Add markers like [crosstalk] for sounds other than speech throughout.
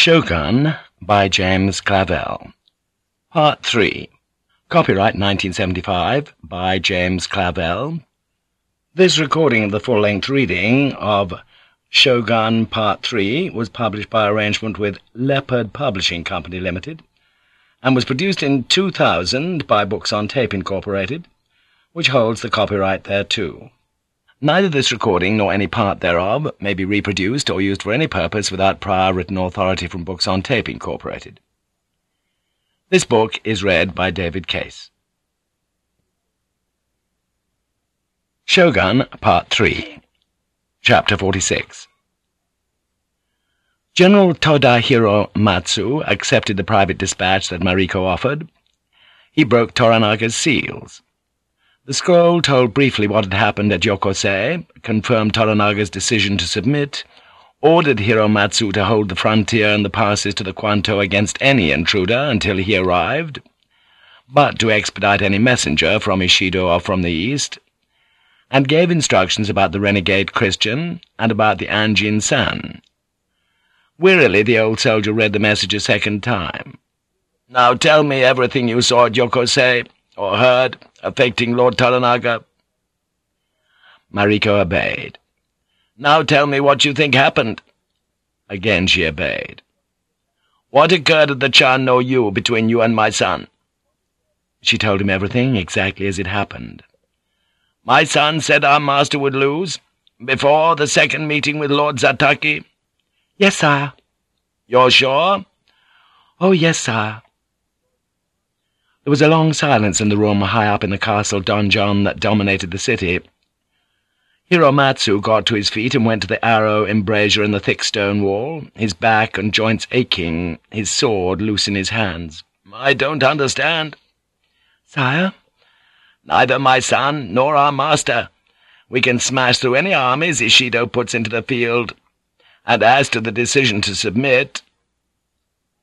Shogun by James Clavell. Part 3 Copyright 1975 by James Clavell. This recording of the full-length reading of Shogun Part 3 was published by arrangement with Leopard Publishing Company Limited and was produced in 2000 by Books on Tape Incorporated, which holds the copyright thereto. Neither this recording nor any part thereof may be reproduced or used for any purpose without prior written authority from Books on Tape Incorporated. This book is read by David Case. Shogun, Part 3 Chapter 46 General Toda Hiromatsu accepted the private dispatch that Mariko offered. He broke Toranaga's seals. The scroll told briefly what had happened at Yokose, confirmed Toranaga's decision to submit, ordered Hiromatsu to hold the frontier and the passes to the Kwanto against any intruder until he arrived, but to expedite any messenger from Ishido or from the east, and gave instructions about the renegade Christian and about the Anjin San. Wearily the old soldier read the message a second time. "'Now tell me everything you saw at Yokose, or heard, affecting Lord Toranaga?' Mariko obeyed. "'Now tell me what you think happened.' Again she obeyed. "'What occurred at the Cha no Yu between you and my son?' She told him everything exactly as it happened. "'My son said our master would lose, before the second meeting with Lord Zataki?' "'Yes, sire.' "'You're sure?' "'Oh, yes, sire.' There was a long silence in the room high up in the castle donjon that dominated the city. Hiromatsu got to his feet and went to the arrow embrasure in the thick stone wall, his back and joints aching, his sword loose in his hands. "'I don't understand.' "'Sire?' "'Neither my son nor our master. We can smash through any armies Ishido puts into the field. And as to the decision to submit—'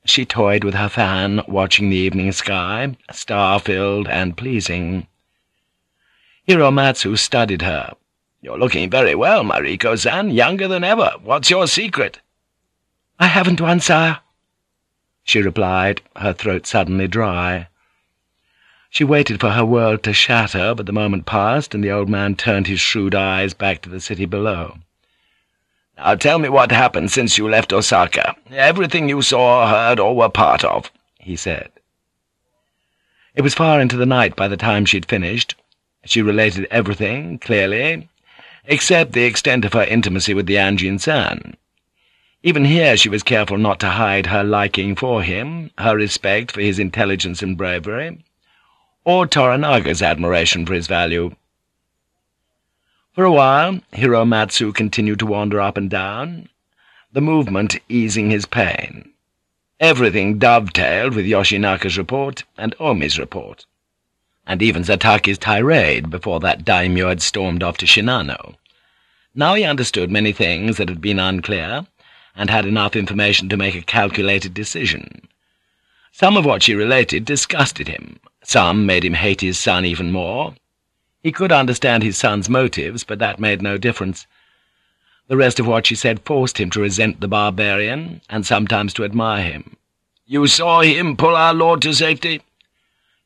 She toyed with her fan, watching the evening sky, star-filled and pleasing. Hiromatsu studied her. "'You're looking very well, Mariko-san, younger than ever. What's your secret?' "'I haven't one, sire,' she replied, her throat suddenly dry. She waited for her world to shatter, but the moment passed, and the old man turned his shrewd eyes back to the city below. "'Now tell me what happened since you left Osaka. Everything you saw, heard, or were part of,' he said. It was far into the night by the time she'd finished. She related everything, clearly, except the extent of her intimacy with the Anjin-san. Even here she was careful not to hide her liking for him, her respect for his intelligence and bravery, or Toranaga's admiration for his value. For a while, Hiromatsu continued to wander up and down, the movement easing his pain. Everything dovetailed with Yoshinaka's report and Omi's report, and even Zataki's tirade before that daimyo had stormed off to Shinano. Now he understood many things that had been unclear, and had enough information to make a calculated decision. Some of what she related disgusted him, some made him hate his son even more. He could understand his son's motives, but that made no difference. The rest of what she said forced him to resent the barbarian, and sometimes to admire him. "'You saw him pull our lord to safety?'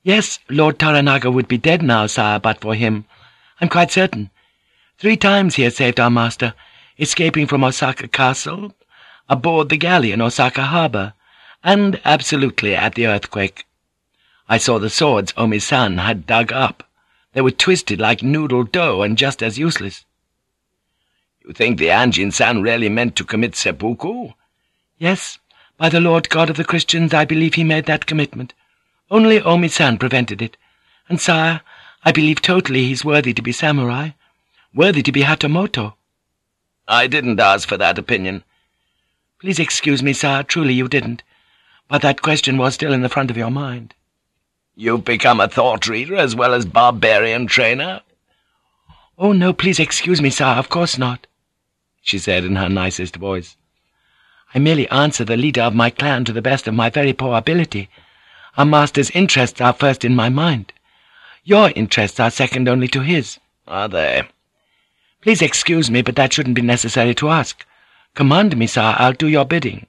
"'Yes, Lord Toranaga would be dead now, sire, but for him. I'm quite certain. Three times he has saved our master, escaping from Osaka Castle, aboard the galley in Osaka Harbor, and absolutely at the earthquake. I saw the swords Omi-san had dug up. They were twisted like noodle dough and just as useless. You think the Anjin-san really meant to commit seppuku? Yes, by the Lord God of the Christians I believe he made that commitment. Only Omi-san prevented it. And, sire, I believe totally he's worthy to be samurai, worthy to be Hatamoto. I didn't ask for that opinion. Please excuse me, sire, truly you didn't. But that question was still in the front of your mind. You've become a thought-reader as well as barbarian trainer? Oh, no, please excuse me, sire, of course not, she said in her nicest voice. I merely answer the leader of my clan to the best of my very poor ability. Our master's interests are first in my mind. Your interests are second only to his. Are they? Please excuse me, but that shouldn't be necessary to ask. Command me, sir, I'll do your bidding.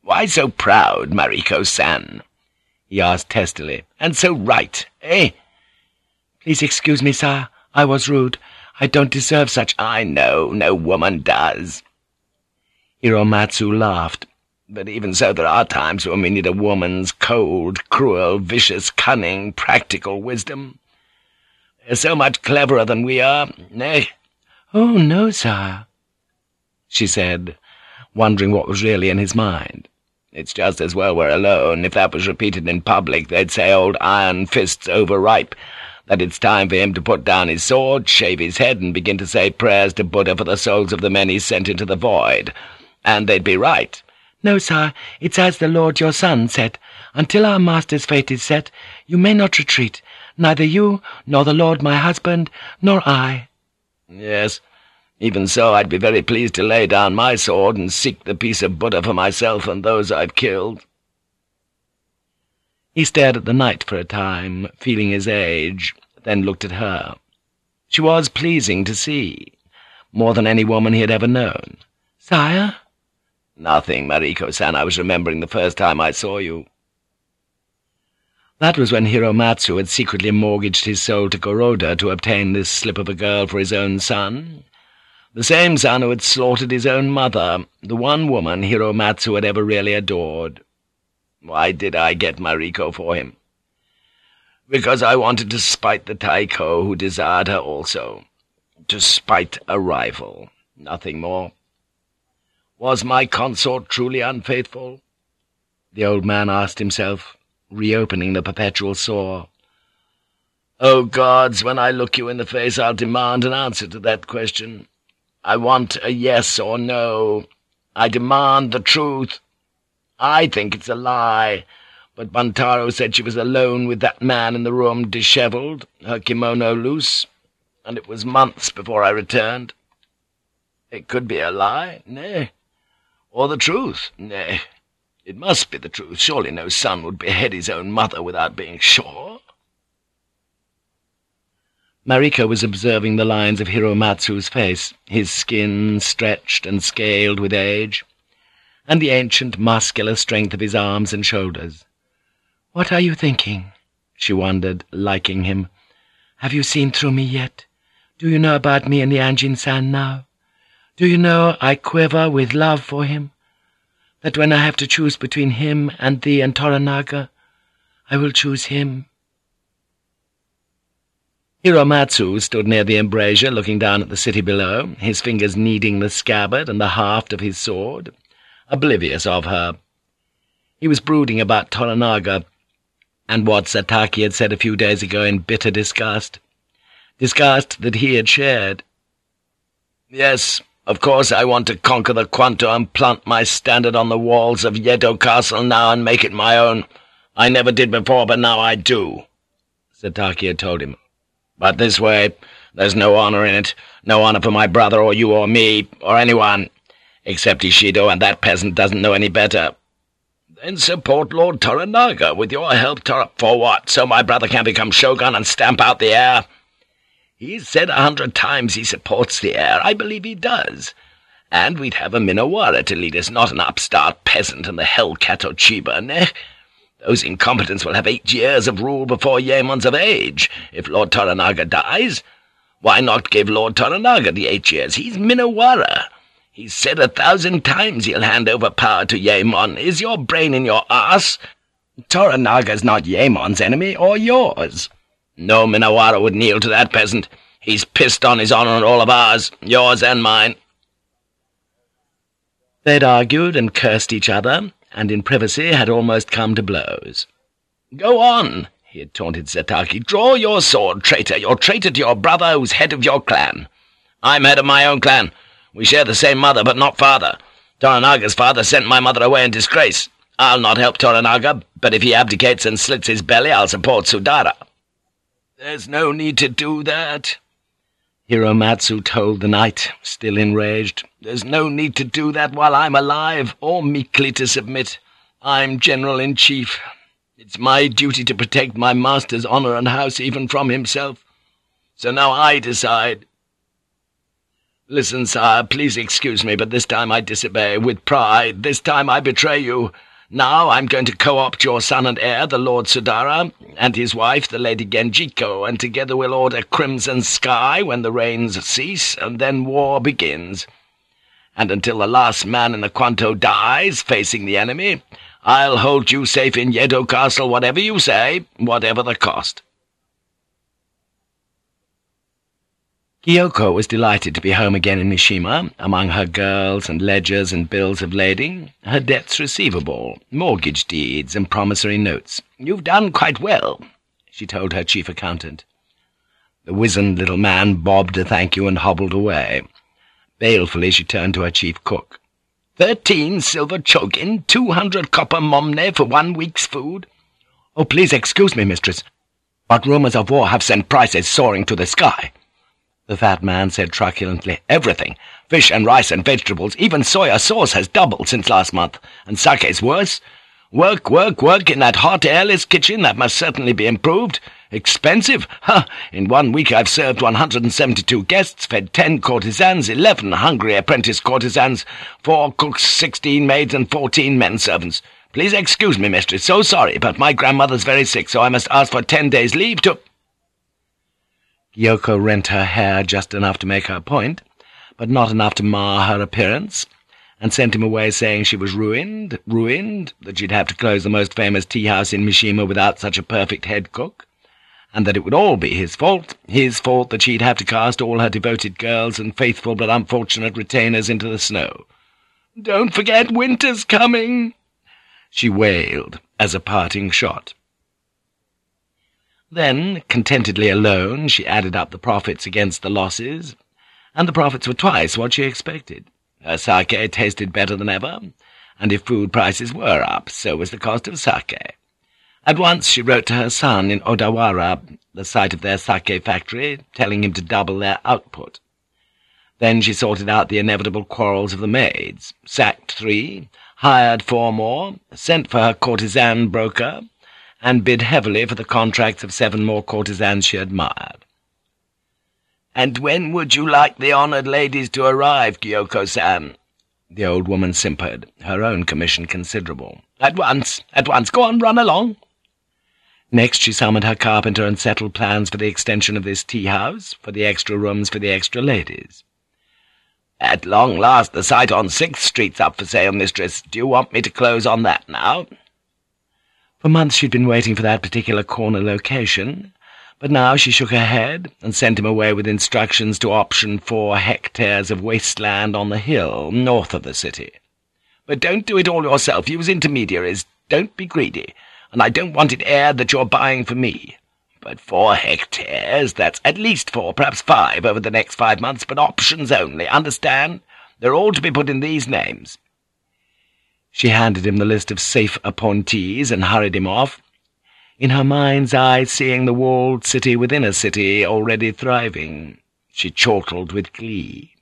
Why so proud, Mariko-san? He asked testily. And so right, eh? Please excuse me, sir. I was rude. I don't deserve such— I know, no woman does. Hiromatsu laughed. But even so, there are times when we need a woman's cold, cruel, vicious, cunning, practical wisdom. They're so much cleverer than we are, nay? Oh, no, sir, she said, wondering what was really in his mind. It's just as well we're alone. If that was repeated in public, they'd say old Iron Fist's overripe, that it's time for him to put down his sword, shave his head, and begin to say prayers to Buddha for the souls of the men he sent into the void. And they'd be right. No, sir, it's as the Lord your son said. Until our master's fate is set, you may not retreat, neither you, nor the Lord my husband, nor I. Yes, even so, I'd be very pleased to lay down my sword and seek the peace of Buddha for myself and those I've killed. He stared at the night for a time, feeling his age, then looked at her. She was pleasing to see, more than any woman he had ever known. "'Sire?' "'Nothing, Mariko-san. I was remembering the first time I saw you.' That was when Hiromatsu had secretly mortgaged his soul to Goroda to obtain this slip of a girl for his own son, the same son who had slaughtered his own mother, the one woman Hiromatsu had ever really adored. Why did I get Mariko for him? Because I wanted to spite the Taiko who desired her also. To spite a rival, nothing more. Was my consort truly unfaithful? The old man asked himself, reopening the perpetual sore. Oh, gods, when I look you in the face, I'll demand an answer to that question. I want a yes or no. I demand the truth. I think it's a lie, but Buntaro said she was alone with that man in the room, dishevelled, her kimono loose, and it was months before I returned. It could be a lie, nay, or the truth, nay. It must be the truth. Surely no son would behead his own mother without being sure. Mariko was observing the lines of Hiromatsu's face, his skin stretched and scaled with age, and the ancient muscular strength of his arms and shoulders. "'What are you thinking?' she wondered, liking him. "'Have you seen through me yet? Do you know about me and the Anjin-san now? Do you know I quiver with love for him? That when I have to choose between him and thee and Toranaga, I will choose him.' Hiromatsu stood near the embrasure, looking down at the city below, his fingers kneading the scabbard and the haft of his sword, oblivious of her. He was brooding about Toranaga, and what Zataki had said a few days ago in bitter disgust. Disgust that he had shared. Yes, of course I want to conquer the Kwanto and plant my standard on the walls of Yedo Castle now and make it my own. I never did before, but now I do, Zataki had told him. But this way, there's no honor in it, no honor for my brother or you or me, or anyone, except Ishido, and that peasant doesn't know any better. Then support Lord Toranaga with your help, Tor- for what, so my brother can become shogun and stamp out the heir? He's said a hundred times he supports the heir. I believe he does. And we'd have a Minowara to lead us, not an upstart peasant and the hellcat Ochiba, neh? Those incompetents will have eight years of rule before Yaemon's of age. If Lord Toranaga dies, why not give Lord Toranaga the eight years? He's Minowara. He's said a thousand times he'll hand over power to Yaemon. Is your brain in your ass? Toranaga's not Yaemon's enemy, or yours. No Minowara would kneel to that peasant. He's pissed on his honor and all of ours, yours and mine. They'd argued and cursed each other, and in privacy had almost come to blows. "'Go on!' he had taunted Zataki. "'Draw your sword, traitor! You're traitor to your brother who's head of your clan. I'm head of my own clan. We share the same mother, but not father. Toranaga's father sent my mother away in disgrace. I'll not help Toranaga, but if he abdicates and slits his belly, I'll support Sudara.' "'There's no need to do that,' Hiromatsu told the knight, still enraged. There's no need to do that while I'm alive, or meekly to submit. I'm General-in-Chief. It's my duty to protect my master's honor and house even from himself. So now I decide. Listen, sire, please excuse me, but this time I disobey with pride. This time I betray you. Now I'm going to co-opt your son and heir, the Lord Sudara, and his wife, the Lady Genjiko, and together we'll order crimson sky when the rains cease, and then war begins. And until the last man in the Kwanto dies, facing the enemy, I'll hold you safe in Yedo Castle, whatever you say, whatever the cost.' Gyoko was delighted to be home again in Mishima, among her girls and ledgers and bills of lading, her debts receivable, mortgage deeds and promissory notes. "'You've done quite well,' she told her chief accountant. The wizened little man bobbed a thank you and hobbled away. Balefully she turned to her chief cook. "'Thirteen silver chokin, two hundred copper momne for one week's food?' "'Oh, please excuse me, mistress, but rumours of war have sent prices soaring to the sky.' The fat man said truculently, Everything. Fish and rice and vegetables, even soya sauce has doubled since last month, and sake's worse. Work, work, work in that hot, airless kitchen, that must certainly be improved. Expensive? Huh! In one week I've served 172 guests, fed 10 courtesans, 11 hungry apprentice courtesans, 4 cooks, 16 maids, and 14 men servants. Please excuse me, mistress, so sorry, but my grandmother's very sick, so I must ask for ten days' leave to— Gyoko rent her hair just enough to make her point, but not enough to mar her appearance, and sent him away saying she was ruined, ruined, that she'd have to close the most famous tea-house in Mishima without such a perfect head cook, and that it would all be his fault, his fault that she'd have to cast all her devoted girls and faithful but unfortunate retainers into the snow. "'Don't forget winter's coming!' she wailed as a parting shot. Then, contentedly alone, she added up the profits against the losses, and the profits were twice what she expected. Her sake tasted better than ever, and if food prices were up, so was the cost of sake. At once she wrote to her son in Odawara, the site of their sake factory, telling him to double their output. Then she sorted out the inevitable quarrels of the maids, sacked three, hired four more, sent for her courtesan broker, and bid heavily for the contracts of seven more courtesans she admired. "'And when would you like the honoured ladies to arrive, Gyoko-san?' The old woman simpered, her own commission considerable. "'At once, at once. Go on, run along.' Next she summoned her carpenter and settled plans for the extension of this tea-house, for the extra rooms for the extra ladies. "'At long last the site on Sixth Street's up for sale, mistress. Do you want me to close on that now?' For months she'd been waiting for that particular corner location, but now she shook her head and sent him away with instructions to option four hectares of wasteland on the hill, north of the city. But don't do it all yourself. Use intermediaries. Don't be greedy. And I don't want it aired that you're buying for me. But four hectares, that's at least four, perhaps five, over the next five months, but options only, understand? They're all to be put in these names. She handed him the list of safe appointees and hurried him off, in her mind's eye seeing the walled city within a city already thriving. She chortled with glee.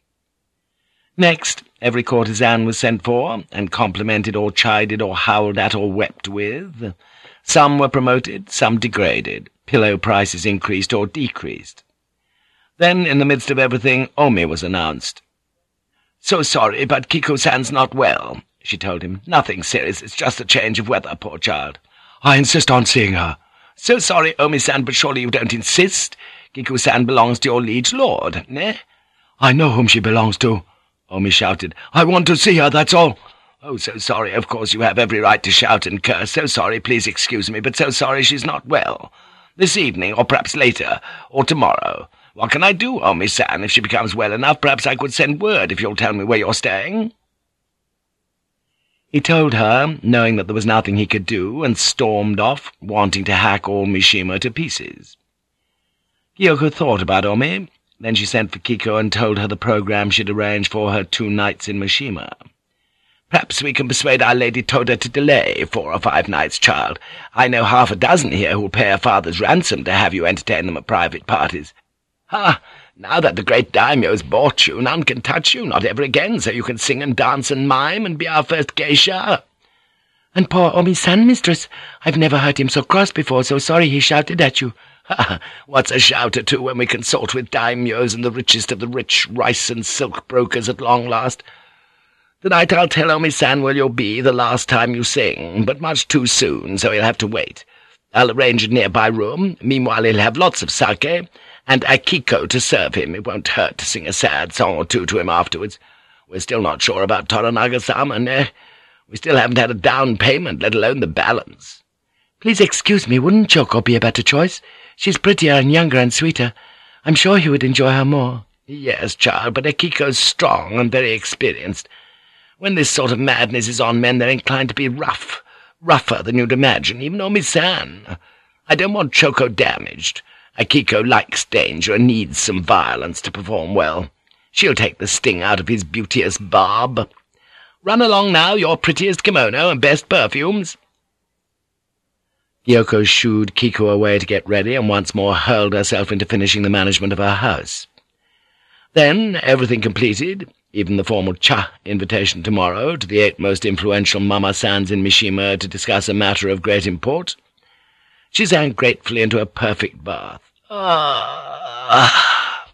Next, every courtesan was sent for, and complimented or chided or howled at or wept with. Some were promoted, some degraded. Pillow prices increased or decreased. Then, in the midst of everything, Omi was announced. "'So sorry, but Kiku-san's not well she told him. Nothing serious, it's just a change of weather, poor child. I insist on seeing her. So sorry, Omi-san, but surely you don't insist? Kiku-san belongs to your liege lord, eh? I know whom she belongs to, Omi shouted. I want to see her, that's all. Oh, so sorry, of course you have every right to shout and curse. So sorry, please excuse me, but so sorry she's not well. This evening, or perhaps later, or tomorrow. What can I do, Omi-san? If she becomes well enough, perhaps I could send word if you'll tell me where you're staying.' He told her, knowing that there was nothing he could do, and stormed off, wanting to hack all Mishima to pieces. Gyoko thought about Omi. Then she sent for Kiku and told her the program she'd arranged for her two nights in Mishima. Perhaps we can persuade our Lady Toda to delay four or five nights, child. I know half a dozen here who'll pay a father's ransom to have you entertain them at private parties. Ha! Now that the great daimyo's bought you, none can touch you, not ever again, so you can sing and dance and mime and be our first geisha. And poor Omi-san, mistress, I've never heard him so cross before, so sorry he shouted at you. Ha! [laughs] What's a shout or two when we consort with daimyos and the richest of the rich rice and silk brokers at long last? Tonight I'll tell Omi-san where you'll be the last time you sing, but much too soon, so he'll have to wait. I'll arrange a nearby room. Meanwhile he'll have lots of sake, and Akiko to serve him. It won't hurt to sing a sad song or two to him afterwards. We're still not sure about Toranaga-sama, eh? We still haven't had a down payment, let alone the balance. Please excuse me, wouldn't Choco be a better choice? She's prettier and younger and sweeter. I'm sure he would enjoy her more. Yes, child, but Akiko's strong and very experienced. When this sort of madness is on men, they're inclined to be rough, rougher than you'd imagine, even Omi-san. I don't want Choco damaged. Akiko likes danger and needs some violence to perform well. She'll take the sting out of his beauteous barb. Run along now, your prettiest kimono and best perfumes.' Gyoko shooed Kiku away to get ready and once more hurled herself into finishing the management of her house. Then, everything completed, even the formal cha invitation tomorrow to the eight most influential mama-sans in Mishima to discuss a matter of great import, she sank gratefully into a perfect bath. Ah!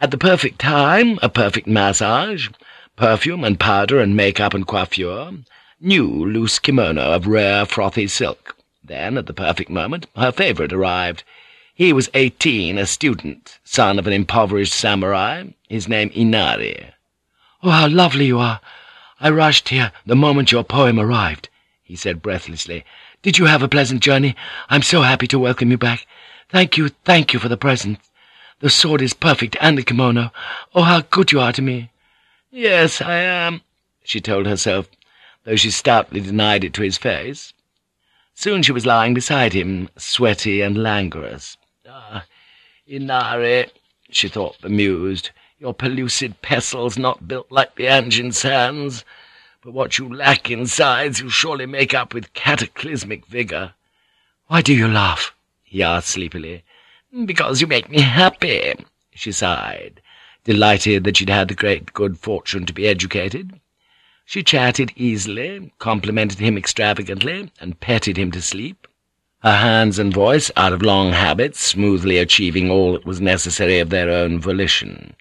At the perfect time, a perfect massage, perfume and powder and make-up and coiffure, new loose kimono of rare frothy silk. Then, at the perfect moment, her favourite arrived. He was eighteen, a student, son of an impoverished samurai, his name Inari. "'Oh, how lovely you are! I rushed here the moment your poem arrived,' he said breathlessly. "'Did you have a pleasant journey? I'm so happy to welcome you back. Thank you, thank you for the present. The sword is perfect, and the kimono. Oh, how good you are to me!' "'Yes, I am,' she told herself, though she stoutly denied it to his face. Soon she was lying beside him, sweaty and languorous. Ah, Inari, she thought, bemused, your pellucid pestle's not built like the Anjin-san's, but what you lack in size you surely make up with cataclysmic vigour. Why do you laugh? he asked sleepily. Because you make me happy, she sighed, delighted that she'd had the great good fortune to be educated. She chatted easily, complimented him extravagantly, and petted him to sleep, her hands and voice, out of long habit, smoothly achieving all that was necessary of their own volition.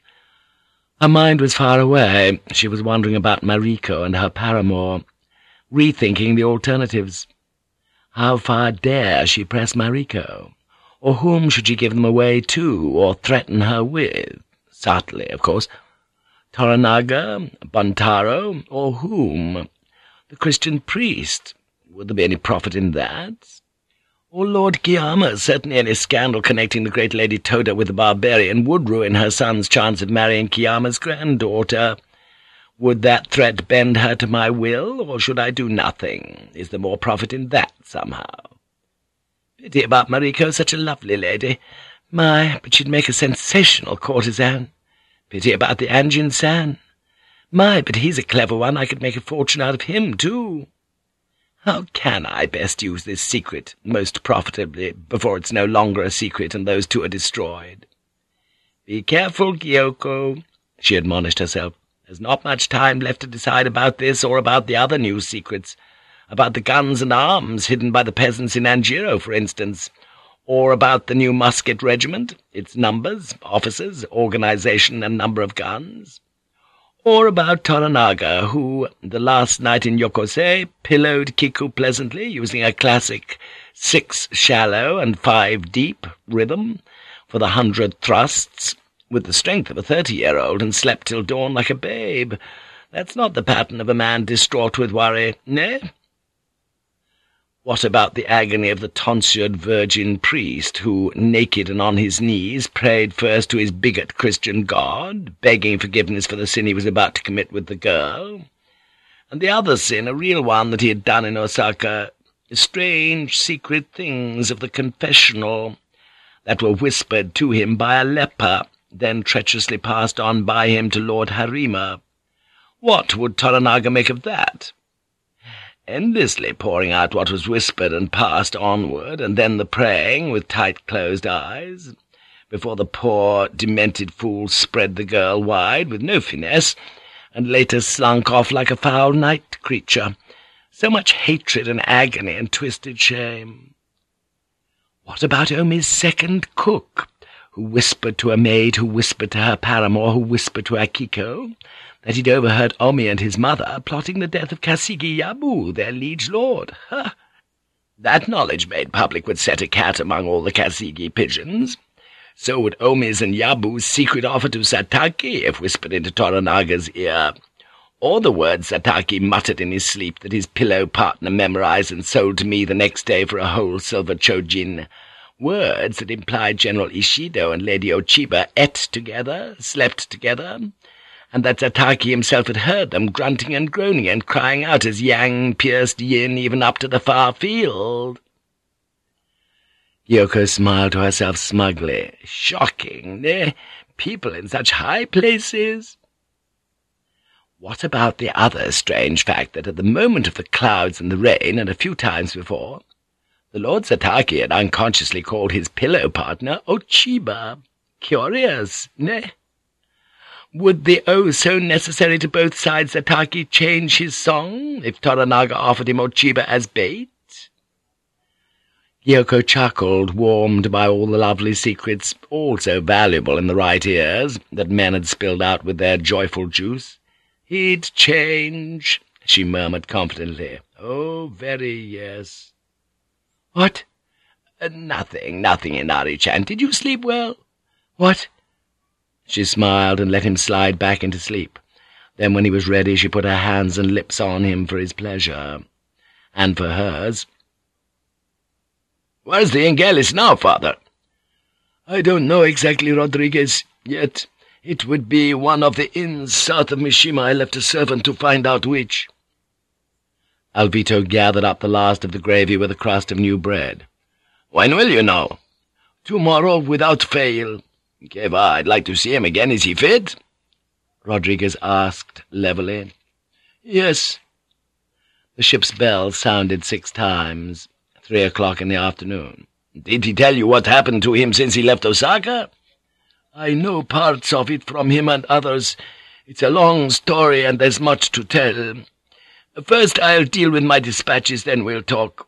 Her mind was far away. She was wondering about Mariko and her paramour, rethinking the alternatives. How far dare she press Mariko? Or whom should she give them away to, or threaten her with? Subtly, of course, Toranaga, Buntaro, or whom? The Christian priest? Would there be any profit in that? Or Lord Kiyama? Certainly any scandal connecting the great Lady Toda with the barbarian would ruin her son's chance of marrying Kiyama's granddaughter. Would that threat bend her to my will, or should I do nothing? Is there more profit in that, somehow? Pity about Mariko, such a lovely lady. My, but she'd make a sensational courtesan. Pity about the Anjin-san. My, but he's a clever one. I could make a fortune out of him, too. How can I best use this secret most profitably before it's no longer a secret and those two are destroyed? Be careful, Gyoko, she admonished herself. There's not much time left to decide about this or about the other new secrets, about the guns and arms hidden by the peasants in Anjiro, for instance, or about the new musket regiment, its numbers, officers, organization, and number of guns, or about Toranaga, who, the last night in Yokose, pillowed Kiku pleasantly, using a classic six shallow and five deep rhythm for the hundred thrusts, with the strength of a thirty-year-old, and slept till dawn like a babe. That's not the pattern of a man distraught with worry, nay? What about the agony of the tonsured virgin priest, who, naked and on his knees, prayed first to his bigot Christian God, begging forgiveness for the sin he was about to commit with the girl, and the other sin, a real one that he had done in Osaka, strange secret things of the confessional that were whispered to him by a leper, then treacherously passed on by him to Lord Harima. What would Toranaga make of that? Endlessly pouring out what was whispered and passed onward, and then the praying with tight-closed eyes, before the poor, demented fool spread the girl wide with no finesse, and later slunk off like a foul night creature. So much hatred and agony and twisted shame. What about Omi's second cook, who whispered to a maid, who whispered to her paramour, who whispered to Akiko, that he'd overheard Omi and his mother plotting the death of Kasigi Yabu, their liege lord? Ha! That knowledge made public would set a cat among all the Kasigi pigeons. So would Omi's and Yabu's secret offer to Zataki if whispered into Toranaga's ear, or the words Zataki muttered in his sleep that his pillow partner memorized and sold to me the next day for a whole silver chojin, words that implied General Ishido and Lady Ochiba ate together, slept together, and that Zataki himself had heard them grunting and groaning and crying out as Yang pierced Yin even up to the far field. Gyoko smiled to herself smugly. Shocking, eh? People in such high places. What about the other strange fact that at the moment of the clouds and the rain, and a few times before, the Lord Zataki had unconsciously called his pillow partner Ochiba? Curious, ne? Would the oh so necessary to both sides Zataki change his song if Toranaga offered him Ochiba as bait? Gyoko chuckled, warmed by all the lovely secrets, all so valuable in the right ears, that men had spilled out with their joyful juice. He'd change, she murmured confidently. Oh, very yes. What? Uh, nothing, nothing, Inari-chan. Did you sleep well? What? She smiled and let him slide back into sleep. Then when he was ready she put her hands and lips on him for his pleasure, and for hers. "'Where's the Ingelis now, father?' "'I don't know exactly, Rodriguez, yet. It would be one of the inns south of Mishima. I left a servant to find out which.' Alvito gathered up the last of the gravy with a crust of new bread. "'When will you know?' "'Tomorrow, without fail.' "'Keva, I'd like to see him again. Is he fit?' Rodriguez asked levelly. "'Yes.' The ship's bell sounded six times three o'clock in the afternoon. Did he tell you what happened to him since he left Osaka? I know parts of it from him and others. It's a long story, and there's much to tell. First I'll deal with my dispatches, then we'll talk.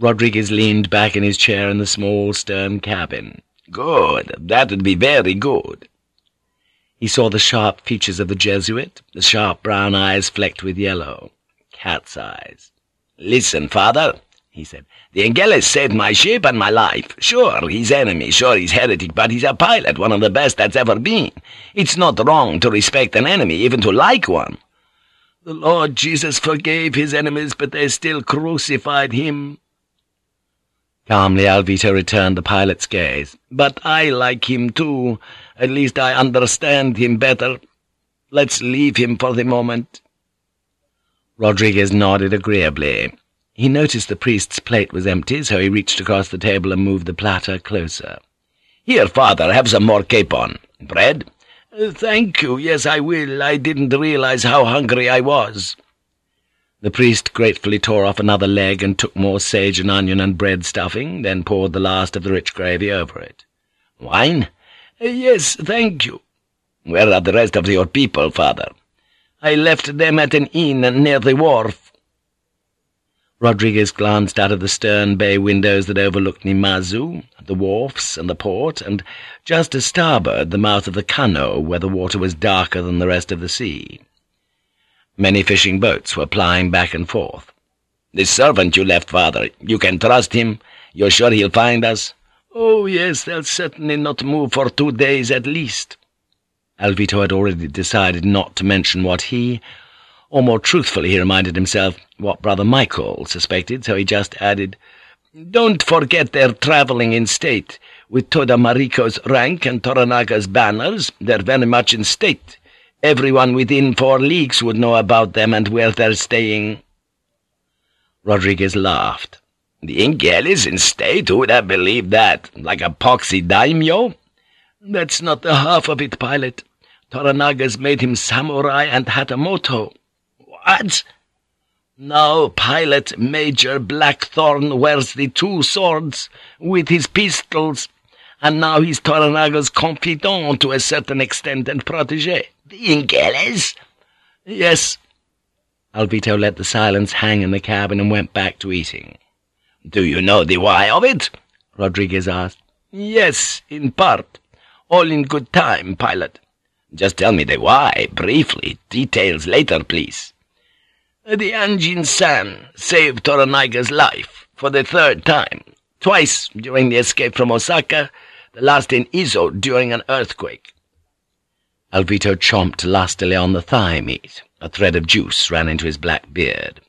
Rodriguez leaned back in his chair in the small stern cabin. Good, that would be very good. He saw the sharp features of the Jesuit, the sharp brown eyes flecked with yellow. Cat's eyes. "'Listen, father,' he said. "'The Ingelis saved my ship and my life. Sure, he's enemy, sure he's heretic, but he's a pilot, one of the best that's ever been. It's not wrong to respect an enemy, even to like one.' The Lord Jesus forgave his enemies, but they still crucified him.' Calmly Alvito returned the pilot's gaze. "'But I like him, too. At least I understand him better. Let's leave him for the moment.' Rodriguez nodded agreeably. He noticed the priest's plate was empty, so he reached across the table and moved the platter closer. "'Here, father, have some more capon. Bread?' Uh, "'Thank you. Yes, I will. I didn't realize how hungry I was.' The priest gratefully tore off another leg and took more sage and onion and bread stuffing, then poured the last of the rich gravy over it. "'Wine?' "'Yes, thank you.' "'Where are the rest of your people, father?' I left them at an inn near the wharf.' Rodriguez glanced out of the stern bay windows that overlooked Numazu, the wharfs, and the port, and just to starboard the mouth of the Kano, where the water was darker than the rest of the sea. Many fishing boats were plying back and forth. "'The servant you left, father, you can trust him? You're sure he'll find us?' "'Oh, yes, they'll certainly not move for two days at least.' Alvito had already decided not to mention what he, or more truthfully, he reminded himself, what Brother Michael suspected, so he just added, "'Don't forget they're travelling in state. With Toda Mariko's rank and Toranaga's banners, they're very much in state. Everyone within four leagues would know about them and where they're staying.' Rodriguez laughed. "'The Ingelis in state? Who would have believed that? Like a poxy daimyo?' "'That's not the half of it, pilot. Toranaga's made him samurai and Hatamoto. What? Now Pilot Major Blackthorn wears the two swords with his pistols, and now he's Toranaga's confidant to a certain extent and protege. The Ingelis? Yes. Alvito let the silence hang in the cabin and went back to eating. Do you know the why of it? Rodriguez asked. Yes, in part. All in good time, pilot. Just tell me the why, briefly. Details later, please. The Anjin San saved Toranaga's life for the third time. Twice during the escape from Osaka, the last in Izu during an earthquake. Alvito chomped lustily on the thigh meat. A thread of juice ran into his black beard.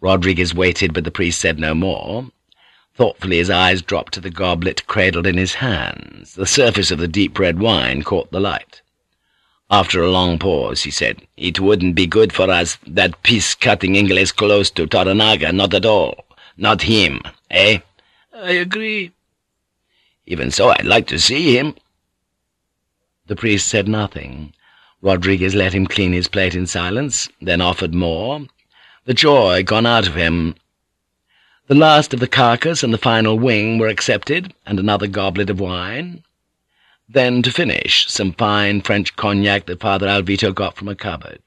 Rodriguez waited, but the priest said no more. Thoughtfully his eyes dropped to the goblet cradled in his hands. The surface of the deep red wine caught the light. After a long pause, he said, "'It wouldn't be good for us, that piece-cutting English close to Toranaga, not at all. Not him, eh?' "'I agree.' "'Even so, I'd like to see him.' The priest said nothing. Rodriguez let him clean his plate in silence, then offered more. The joy gone out of him. The last of the carcass and the final wing were accepted, and another goblet of wine. Then, to finish, some fine French cognac that Father Alvito got from a cupboard.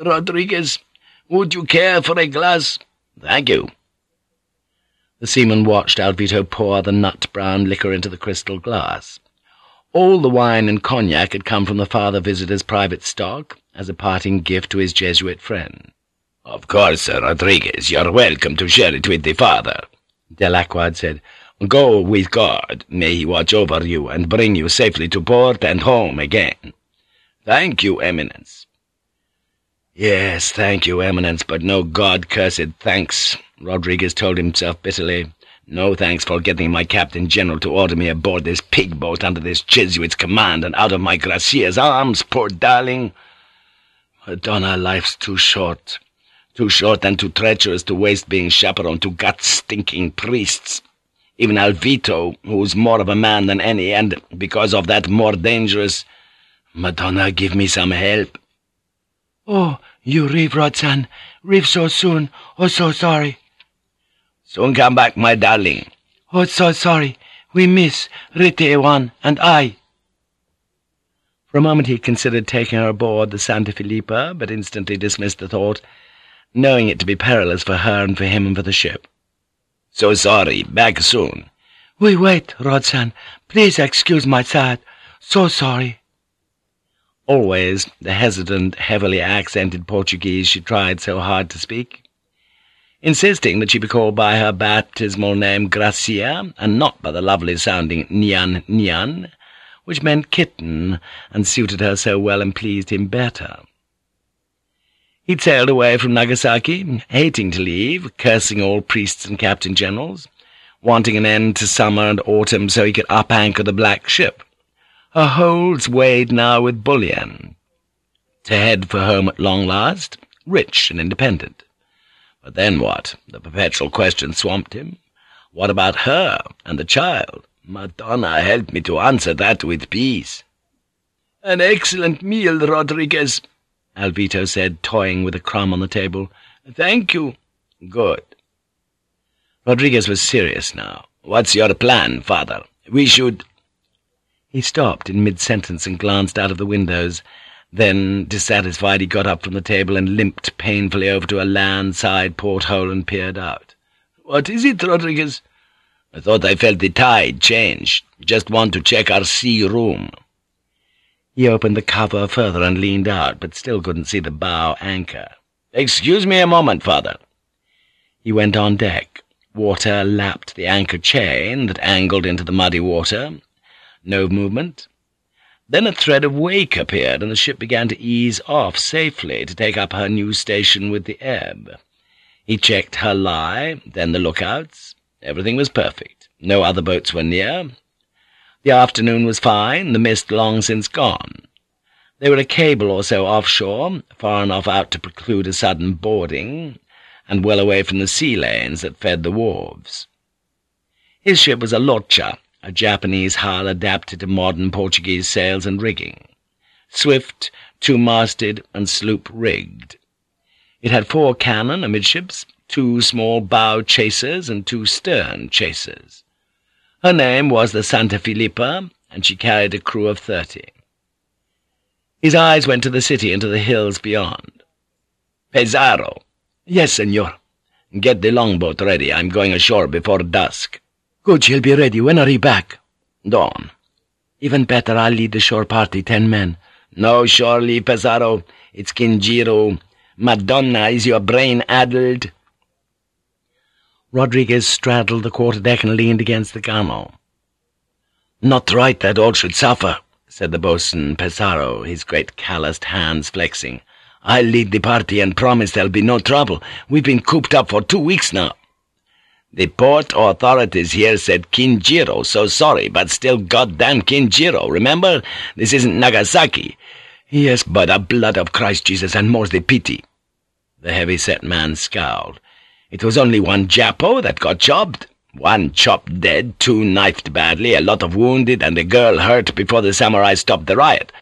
"'Rodriguez, would you care for a glass?' "'Thank you.' The seaman watched Alvito pour the nut-brown liquor into the crystal glass. All the wine and cognac had come from the father visitor's private stock, as a parting gift to his Jesuit friend. "'Of course, Rodriguez, you're welcome to share it with the father,' dell'Aqua said. "'Go with God. May he watch over you and bring you safely to port and home again. Thank you, Eminence.' "'Yes, thank you, Eminence, but no God-cursed thanks,' Rodriguez told himself bitterly. No thanks for getting my Captain General to order me aboard this pig-boat under this Jesuit's command and out of my Gracia's arms, poor darling. Madonna, life's too short too short and too treacherous to waste being chaperone to gut-stinking priests. Even Alvito, who's more of a man than any, and because of that more dangerous. Madonna, give me some help. Oh, you Reeve Rodsan. Reeve so soon. Oh, so sorry. Soon come back, my darling. Oh, so sorry. We miss Rite one and I. For a moment he considered taking her aboard the Santa Filipa, but instantly dismissed the thought knowing it to be perilous for her and for him and for the ship. So sorry. Back soon. We wait, Rodsan. Please excuse my sad. So sorry. Always the hesitant, heavily accented Portuguese she tried so hard to speak. Insisting that she be called by her baptismal name Gracia, and not by the lovely-sounding Nian Nian, which meant kitten, and suited her so well and pleased him better. He'd sailed away from Nagasaki, hating to leave, cursing all priests and captain-generals, wanting an end to summer and autumn so he could up-anchor the black ship. Her holds weighed now with bullion. To head for home at long last, rich and independent. But then what? The perpetual question swamped him. What about her and the child? Madonna, help me to answer that with peace. An excellent meal, Rodriguez, Alvito said, toying with a crumb on the table. "'Thank you.' "'Good.' Rodriguez was serious now. "'What's your plan, father? We should—' He stopped in mid-sentence and glanced out of the windows. Then, dissatisfied, he got up from the table and limped painfully over to a land-side porthole and peered out. "'What is it, Rodriguez?' "'I thought I felt the tide change. Just want to check our sea room.' He opened the cover further and leaned out, but still couldn't see the bow anchor. "'Excuse me a moment, father.' He went on deck. Water lapped the anchor chain that angled into the muddy water. No movement. Then a thread of wake appeared, and the ship began to ease off safely to take up her new station with the ebb. He checked her lie, then the lookouts. Everything was perfect. No other boats were near. The afternoon was fine, the mist long since gone. They were a cable or so offshore, far enough out to preclude a sudden boarding, and well away from the sea lanes that fed the wharves. His ship was a lorcha, a Japanese hull adapted to modern Portuguese sails and rigging, swift, two-masted, and sloop-rigged. It had four cannon amidships, two small bow chasers, and two stern chasers. Her name was the Santa Filipa, and she carried a crew of thirty. His eyes went to the city and to the hills beyond. Pesaro. Yes, senor. Get the longboat ready. I'm going ashore before dusk. Good, she'll be ready. When are you back? Dawn. Even better, I'll lead the shore party, ten men. No, surely, Pesaro. It's Kinjiro. Madonna, is your brain addled? Rodriguez straddled the quarterdeck and leaned against the gunwale. Not right that all should suffer, said the boatswain Pesaro, his great calloused hands flexing. I'll lead the party and promise there'll be no trouble. We've been cooped up for two weeks now. The port authorities here said kinjiru, so sorry, but still goddamn kinjiru, remember? This isn't Nagasaki. Yes, by the blood of Christ Jesus, and more's the pity. The heavy-set man scowled. It was only one Japo that got chopped. One chopped dead, two knifed badly, a lot of wounded, and a girl hurt before the samurai stopped the riot.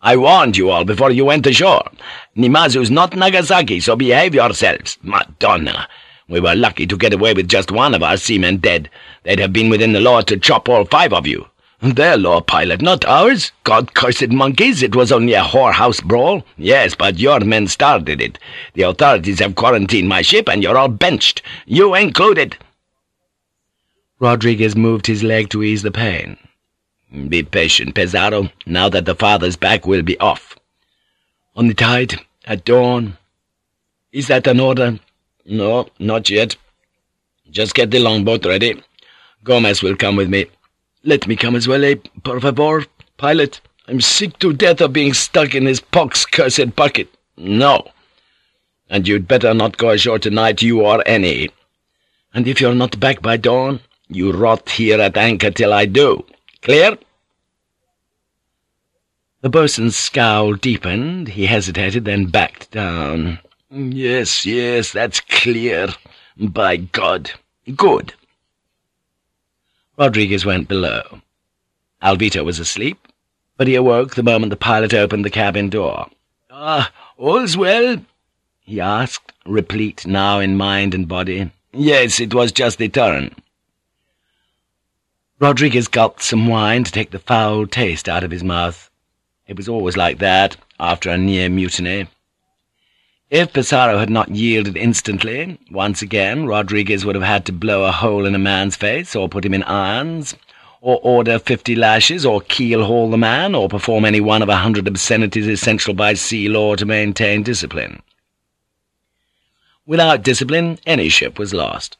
I warned you all before you went ashore. Numazu's not Nagasaki, so behave yourselves. Madonna! We were lucky to get away with just one of our seamen dead. They'd have been within the law to chop all five of you. Their law, pilot, not ours. God-cursed monkeys, it was only a whorehouse brawl. Yes, but your men started it. The authorities have quarantined my ship, and you're all benched. You included. Rodriguez moved his leg to ease the pain. Be patient, Pesaro. Now that the father's back, we'll be off. On the tide, at dawn. Is that an order? No, not yet. Just get the longboat ready. Gomez will come with me. Let me come as well, eh? Por favor, pilot. I'm sick to death of being stuck in this pox-cursed bucket. No. And you'd better not go ashore tonight, you or any. And if you're not back by dawn? You rot here at anchor till I do. Clear? The boatswain's scowl deepened. He hesitated, then backed down. Yes, yes, that's clear. By God. Good. Rodriguez went below. Alvito was asleep, but he awoke the moment the pilot opened the cabin door. Ah, all's well? he asked, replete now in mind and body. Yes, it was just the turn. Rodriguez gulped some wine to take the foul taste out of his mouth. It was always like that, after a near mutiny. If Pesaro had not yielded instantly, once again Rodriguez would have had to blow a hole in a man's face, or put him in irons, or order fifty lashes, or keel-haul the man, or perform any one of a hundred obscenities essential by sea law to maintain discipline. Without discipline, any ship was lost.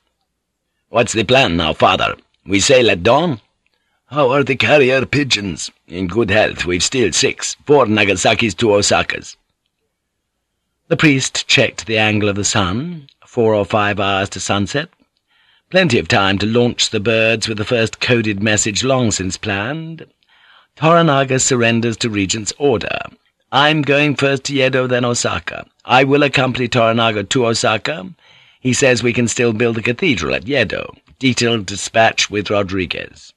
"'What's the plan now, father? We sail at dawn?' "'How are the carrier pigeons?' "'In good health. We've still six. Four Nagasakis, two Osakas.' The priest checked the angle of the sun, four or five hours to sunset. Plenty of time to launch the birds with the first coded message long since planned. Toranaga surrenders to Regent's order. I'm going first to Yedo, then Osaka. I will accompany Toranaga to Osaka. He says we can still build a cathedral at Yedo. Detailed dispatch with Rodriguez.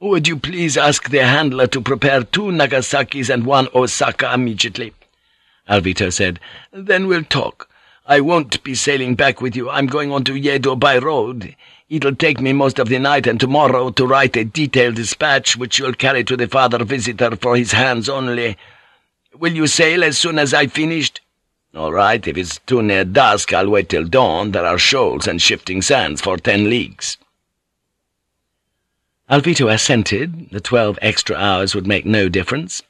Would you please ask the handler to prepare two Nagasakis and one Osaka immediately? Alvito said. Then we'll talk. I won't be sailing back with you. I'm going on to Yedo by road. It'll take me most of the night and tomorrow to write a detailed dispatch which you'll carry to the father visitor for his hands only. Will you sail as soon as I've finished? All right, if it's too near dusk, I'll wait till dawn. There are shoals and shifting sands for ten leagues. Alvito assented. The twelve extra hours would make no difference.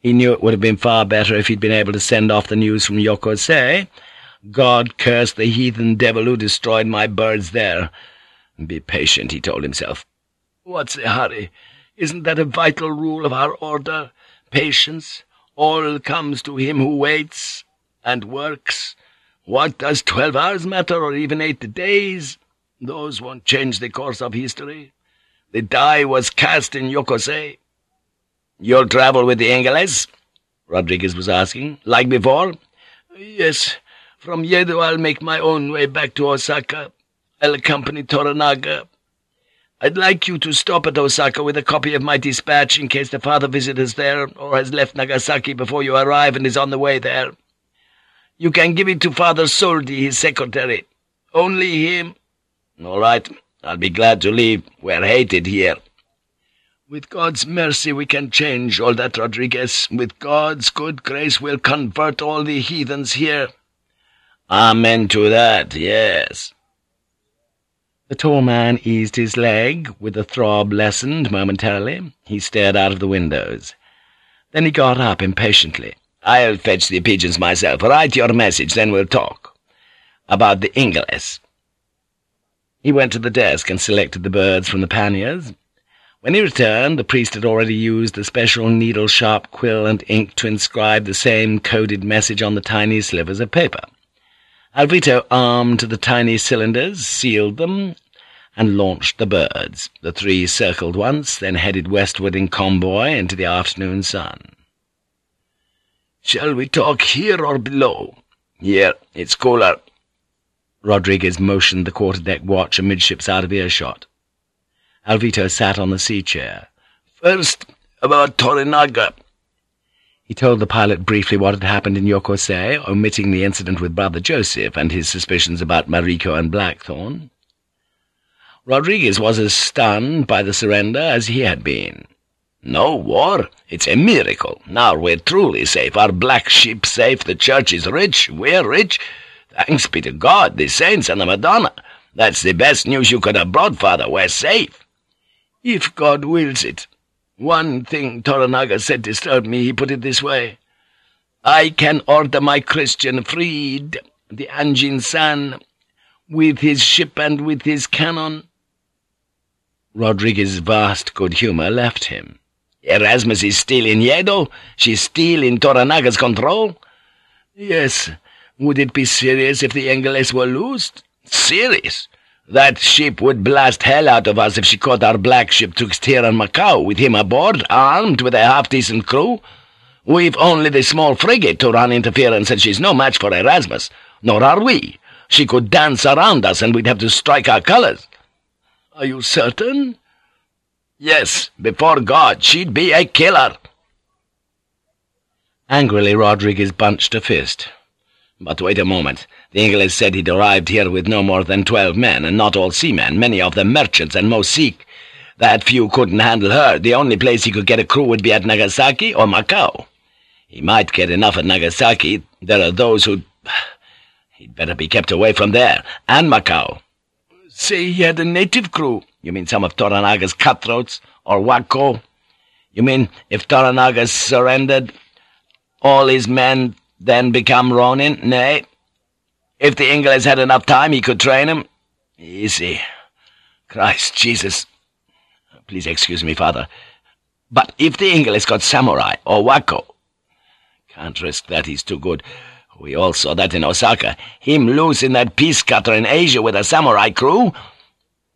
He knew it would have been far better if he'd been able to send off the news from Yokosuka. God curse the heathen devil who destroyed my birds there. Be patient, he told himself. What's the hurry? Isn't that a vital rule of our order? Patience. All comes to him who waits and works. What does twelve hours matter, or even eight days? Those won't change the course of history. The die was cast in Yokosuka. You'll travel with the Ingles? Rodriguez was asking. Like before? Yes. From Yedo I'll make my own way back to Osaka. I'll accompany Toranaga. I'd like you to stop at Osaka with a copy of my dispatch in case the father visitors there or has left Nagasaki before you arrive and is on the way there. You can give it to Father Soldi, his secretary. Only him. All right. I'll be glad to leave. We're hated here. With God's mercy we can change all that, Rodriguez. With God's good grace we'll convert all the heathens here. Amen to that, yes. The tall man eased his leg, with the throb lessened momentarily. He stared out of the windows. Then he got up impatiently. I'll fetch the pigeons myself. Write your message, then we'll talk. About the Ingles. He went to the desk and selected the birds from the panniers. When he returned, the priest had already used the special needle-sharp quill and ink to inscribe the same coded message on the tiny slivers of paper. Alvito armed the tiny cylinders, sealed them, and launched the birds. The three circled once, then headed westward in convoy into the afternoon sun. "'Shall we talk here or below?' "'Here. It's cooler.' Rodriguez motioned the quarter-deck watch amidships out of earshot. Alvito sat on the sea chair. "'First, about Toranaga. He told the pilot briefly what had happened in Yokosuka, omitting the incident with Brother Joseph and his suspicions about Mariko and Blackthorn. Rodriguez was as stunned by the surrender as he had been. No war? It's a miracle. Now we're truly safe. Our black sheep safe. The church is rich. We're rich. Thanks be to God, the saints, and the Madonna. That's the best news you could have brought, Father. We're safe. If God wills it. One thing Toranaga said disturbed me. He put it this way. I can order my Christian freed, the Anjin-san, with his ship and with his cannon. Rodriguez's vast good humour left him. Erasmus is still in Yedo? She's still in Toranaga's control? Yes. Would it be serious if the Ingeles were loosed? Serious? That ship would blast hell out of us if she caught our black ship twixt here and Macau, with him aboard, armed with a half-decent crew. We've only the small frigate to run interference, and she's no match for Erasmus. Nor are we. She could dance around us, and we'd have to strike our colours. Are you certain? Yes, before God, she'd be a killer. Angrily, Rodriguez bunched a fist. But wait a moment. The English said he'd arrived here with no more than twelve men, and not all seamen, many of them merchants and most sick. That few couldn't handle her. The only place he could get a crew would be at Nagasaki or Macau. He might get enough at Nagasaki. There are those who... [sighs] He'd better be kept away from there, and Macau. Say he had a native crew. You mean some of Toranaga's cutthroats, or Wako? You mean if Toranaga surrendered, all his men then become Ronin? Nay. If the English had enough time, he could train him. Easy. Christ Jesus. Please excuse me, Father. But if the English got samurai or wako, can't risk that, he's too good. We all saw that in Osaka. Him loose in that peace cutter in Asia with a samurai crew.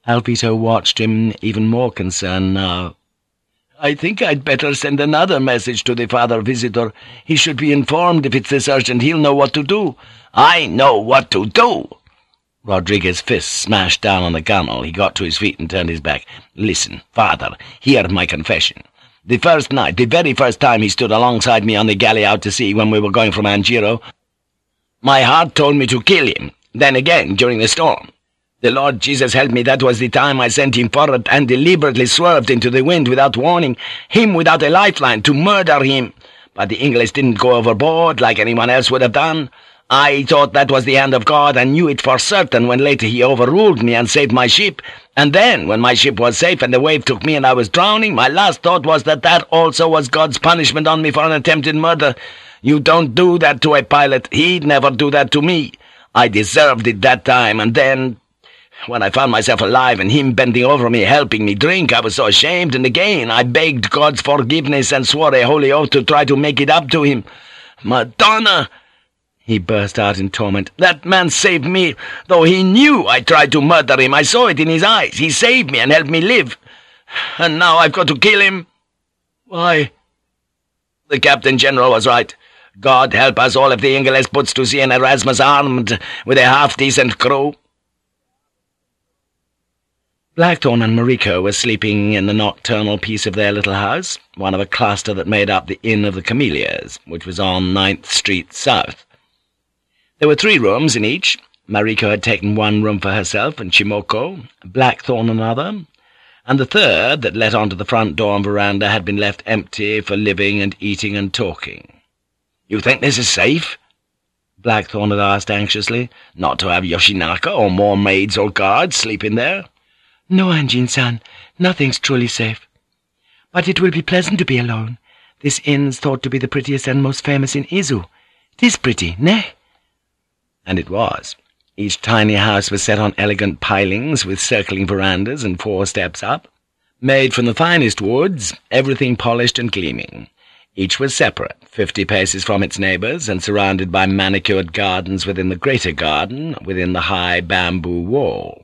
Alvito watched him, even more concerned now. I think I'd better send another message to the father visitor. He should be informed if it's this urgent. He'll know what to do. I know what to do. Rodriguez's fist smashed down on the gunwale. He got to his feet and turned his back. Listen, father, hear my confession. The first night, the very first time he stood alongside me on the galley out to sea when we were going from Anjiro, my heart told me to kill him. Then again, during the storm. The Lord Jesus helped me, that was the time I sent him forward and deliberately swerved into the wind without warning, him without a lifeline, to murder him. But the English didn't go overboard like anyone else would have done. I thought that was the hand of God and knew it for certain when later he overruled me and saved my ship. And then, when my ship was safe and the wave took me and I was drowning, my last thought was that that also was God's punishment on me for an attempted murder. You don't do that to a pilot. He'd never do that to me. I deserved it that time, and then when I found myself alive and him bending over me, helping me drink, I was so ashamed, and again I begged God's forgiveness and swore a holy oath to try to make it up to him. Madonna! He burst out in torment. That man saved me, though he knew I tried to murder him. I saw it in his eyes. He saved me and helped me live. And now I've got to kill him. Why? The Captain General was right. God help us all if the English puts to sea an Erasmus armed with a half-decent crew. Blackthorn and Mariko were sleeping in the nocturnal piece of their little house, one of a cluster that made up the Inn of the Camellias, which was on Ninth Street South. There were three rooms in each. Mariko had taken one room for herself and Chimoko, Blackthorn another, and the third, that let onto the front door and veranda, had been left empty for living and eating and talking. "'You think this is safe?' Blackthorn had asked anxiously. Not to have Yoshinaka or more maids or guards sleeping there? No, Anjin-san. Nothing's truly safe. But it will be pleasant to be alone. This inn's thought to be the prettiest and most famous in Izu. It is pretty, ne? And it was. Each tiny house was set on elegant pilings with circling verandas and four steps up. Made from the finest woods, everything polished and gleaming. Each was separate, fifty paces from its neighbours, and surrounded by manicured gardens within the greater garden, within the high bamboo wall.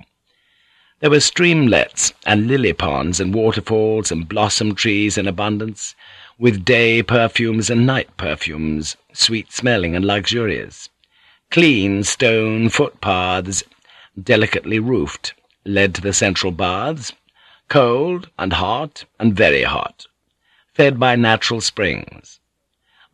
There were streamlets and lily ponds and waterfalls and blossom trees in abundance, with day perfumes and night perfumes, sweet-smelling and luxurious. Clean stone footpaths, delicately roofed, led to the central baths, cold and hot and very hot, fed by natural springs.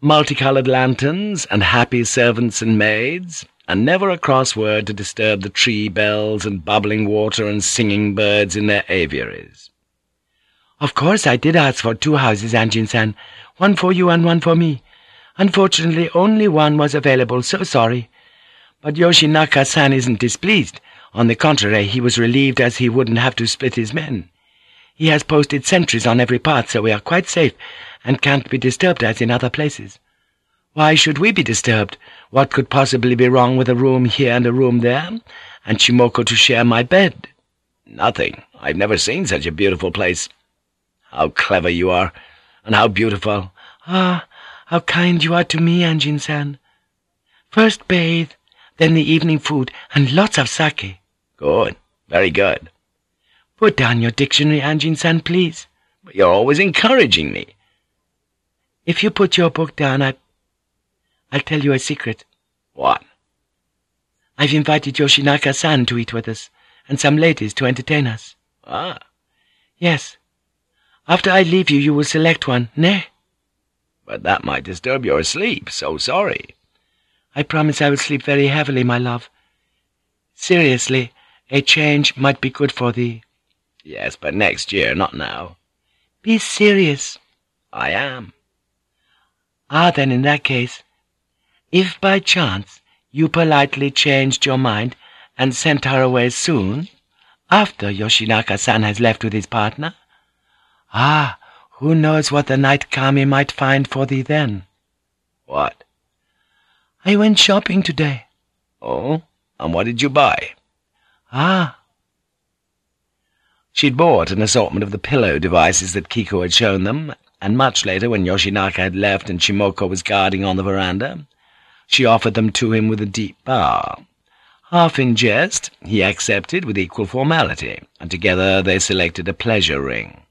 Multicolored lanterns and happy servants and maids, and never a cross word to disturb the tree bells and bubbling water and singing birds in their aviaries. Of course I did ask for two houses, Anjin-san, one for you and one for me. Unfortunately, only one was available, so sorry. But Yoshinaka-san isn't displeased. On the contrary, he was relieved as he wouldn't have to split his men. He has posted sentries on every part, so we are quite safe, and can't be disturbed as in other places. Why should we be disturbed? What could possibly be wrong with a room here and a room there, and Chimoko to share my bed? Nothing. I've never seen such a beautiful place. How clever you are, and how beautiful. Ah, how kind you are to me, Anjin-san. First bathe, then the evening food, and lots of sake. Good, very good. Put down your dictionary, Anjin-san, please. You're always encouraging me. If you put your book down, I... I'll tell you a secret. What? I've invited Yoshinaka-san to eat with us, and some ladies to entertain us. Ah. Yes. After I leave you, you will select one, ne? But that might disturb your sleep, so sorry. I promise I will sleep very heavily, my love. Seriously, a change might be good for thee. Yes, but next year, not now. Be serious. I am. Ah, then in that case, if by chance you politely changed your mind and sent her away soon, after Yoshinaka-san has left with his partner, ah, who knows what the night kami might find for thee then? What? I went shopping today. Oh? And what did you buy? Ah, She'd bought an assortment of the pillow devices that Kiku had shown them, and much later, when Yoshinaka had left and Chimoko was guarding on the veranda, she offered them to him with a deep bow. Half in jest, he accepted with equal formality, and together they selected a pleasure ring.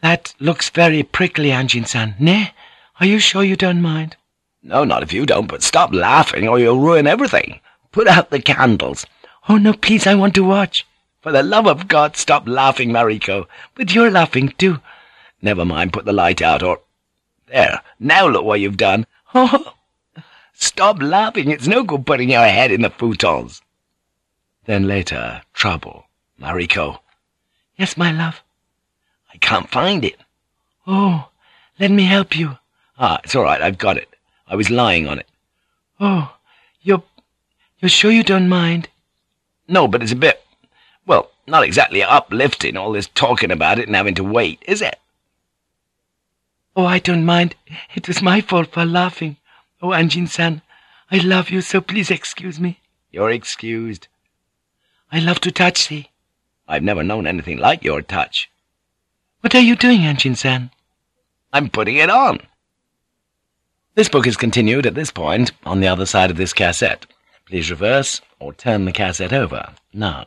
That looks very prickly, Anjin-san, ne? Are you sure you don't mind? No, not if you don't, but stop laughing or you'll ruin everything. Put out the candles. Oh, no, please, I want to watch. For the love of God, stop laughing, Mariko. But you're laughing, too. Never mind, put the light out, or... There, now look what you've done. Oh, [laughs] stop laughing, it's no good putting your head in the futons. Then later, trouble. Mariko. Yes, my love. I can't find it. Oh, let me help you. Ah, it's all right, I've got it. I was lying on it. Oh, you're... you're sure you don't mind? No, but it's a bit... Well, not exactly uplifting, all this talking about it and having to wait, is it? Oh, I don't mind. It was my fault for laughing. Oh, Anjin-san, I love you, so please excuse me. You're excused. I love to touch thee. I've never known anything like your touch. What are you doing, Anjin-san? I'm putting it on. This book is continued at this point on the other side of this cassette. Please reverse or turn the cassette over now.